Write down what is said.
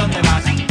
dónde vas.